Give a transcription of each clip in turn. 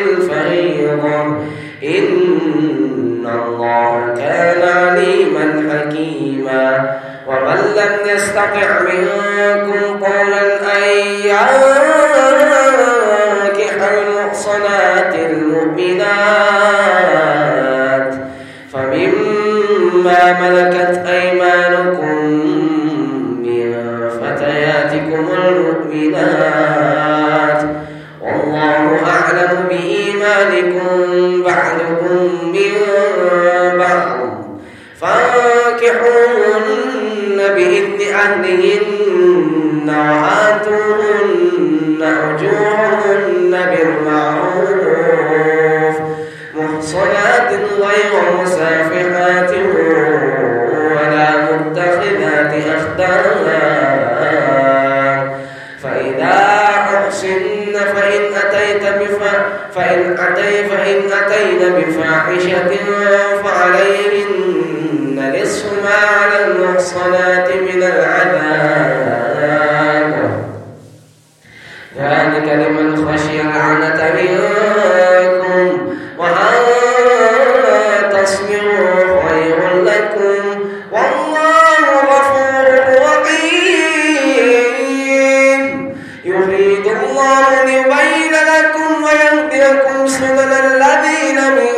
الفريضة. إن الله كان عليما حكيما. ومن لم يستطع منكم قولا أن ينكح المحصنات المؤمنات فمما ملكت أيمانكم من فتياتكم المؤمنات. عهدهن وآتوهن أجورهن بالمعروف محصنات غير مسافحات ولا متخذات أخدانا فإذا أحسن فإن أتيت فإن أتي فإن أتينا بفاحشة فعليهن الصلاة من العذاب. ذلك لمن خشي العنة منكم وأن تصبروا خير لكم. والله غفور رحيم. يريد الله ليبين لكم ويهديكم سنن الذين من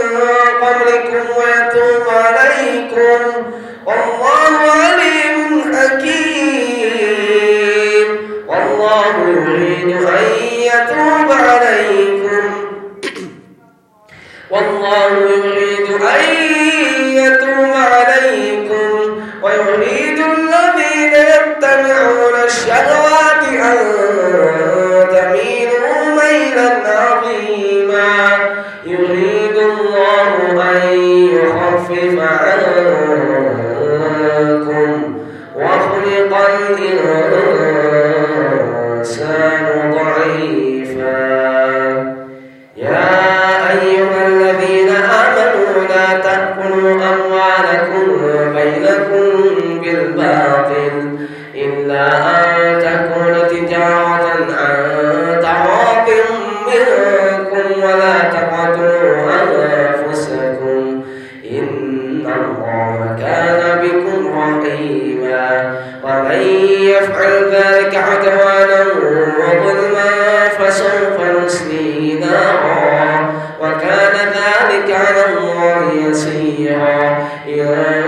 قبلكم ويتوب عليكم. والله بالباطل إلا أن تكون تجارة عن تراض منكم ولا تقتلوا أنفسكم. إن الله كان بكم رحيما. ومن يفعل ذلك عدوانا وظلما فسوف نسليه نارا. وكان ذلك على الله يسيرا. إن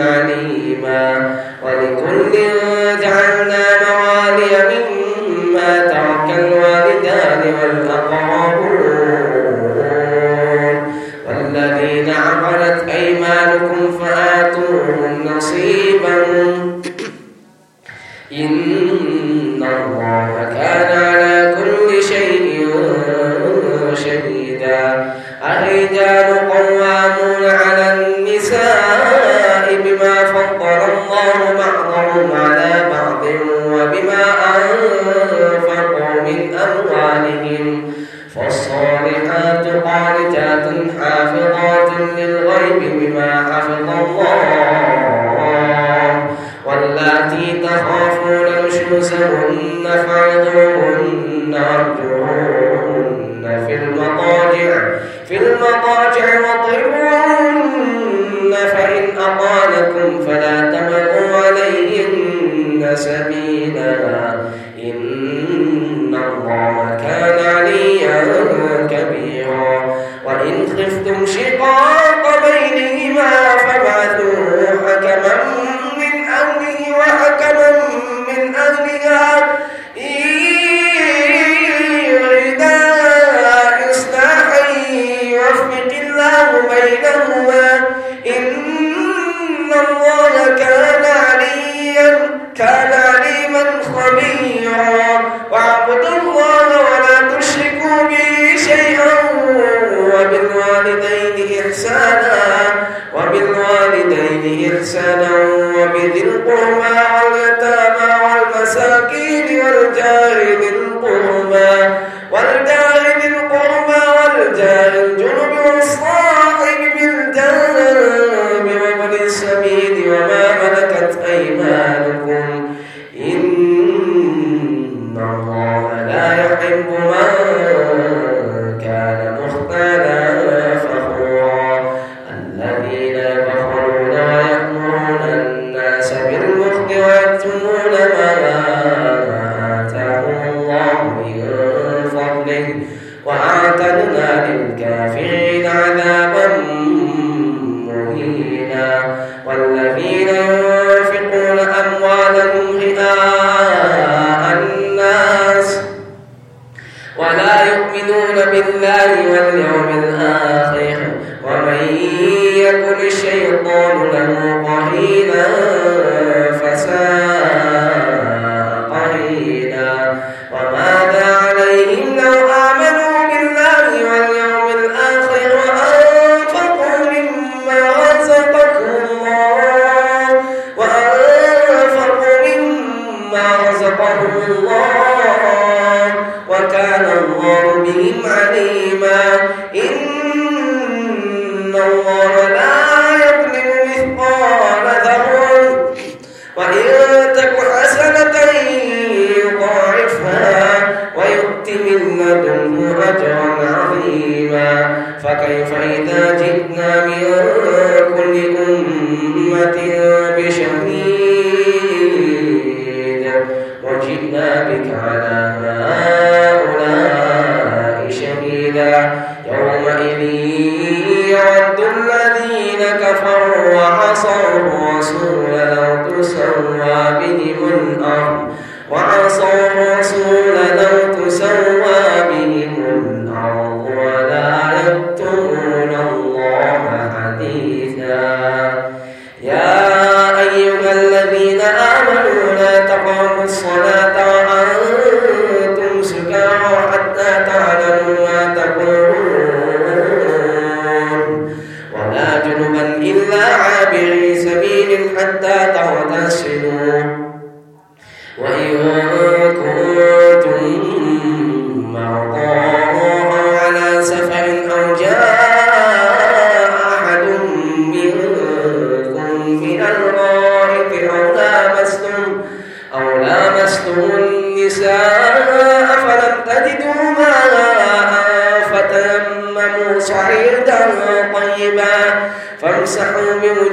عليم التي تخافون نشوزهن فعظوهن وارجعوهن في المضاجع في المضاجع واطعموهن فإن أطالكم فلا تبغوا عليهن سبيلا. إن الله كان عليا كبيرا. وإن خفتم شقاقا السبيل وما ملكت أيمانكم. إن الله لا يحب من كان مختالا فخورا الذين يبخلون ويأمرون الناس بالمخل ويكتمون ما آتاهم الله من فضله. وأعتدنا للكافرين عذابا ذلك على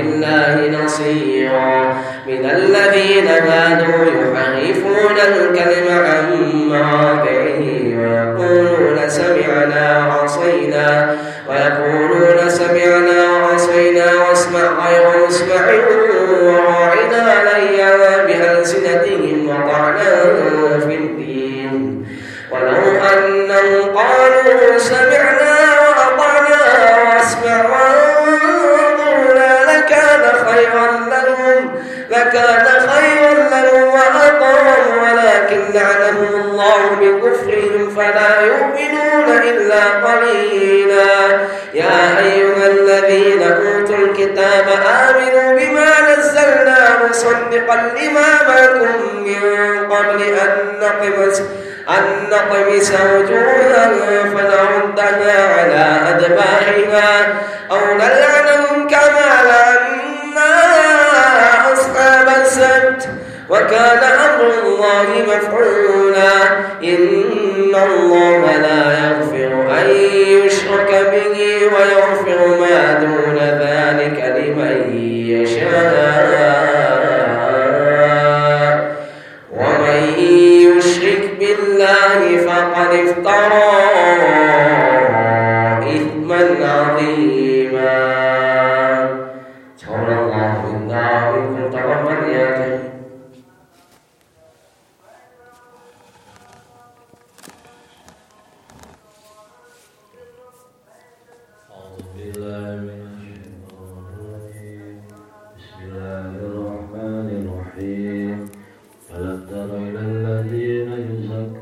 بالله نصيرا. من الذين هادوا يحرفون الكلم عن مواضعه ويقولون سمعنا وعصينا ويقولون سمعنا وعصينا واسمع غير مسمع وراعنا ليا بألسنتهم. إلا قليلا. يا أيها الذين أوتوا الكتاب آمنوا بما نزلنا مصدقا لما معكم من قبل أن نقمس أن نطمس وجوها فنردها على أدبارها أو نلعنهم كما لعنا أصحاب السبت. وكان أمر الله مفعولا. إن الله لا أن يشرك به ويغفر ما دون ذلك لمن يشاء.